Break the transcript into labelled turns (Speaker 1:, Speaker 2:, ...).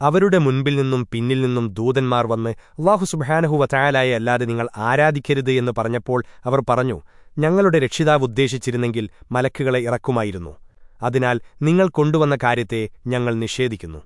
Speaker 1: അവരുടെ മുൻപിൽ നിന്നും പിന്നിൽ നിന്നും ദൂതന്മാർ വന്ന് അള്ളാഹു സുബാനഹുവ ചായാലായെ അല്ലാതെ നിങ്ങൾ ആരാധിക്കരുത് എന്ന് പറഞ്ഞപ്പോൾ അവർ പറഞ്ഞു ഞങ്ങളുടെ രക്ഷിതാവ് ഉദ്ദേശിച്ചിരുന്നെങ്കിൽ മലക്കുകളെ ഇറക്കുമായിരുന്നു. അതിനാൽ നിങ്ങൾ കൊണ്ടുവന്ന കാര്യത്തെ ഞങ്ങൾ നിഷേധിക്കുന്നു.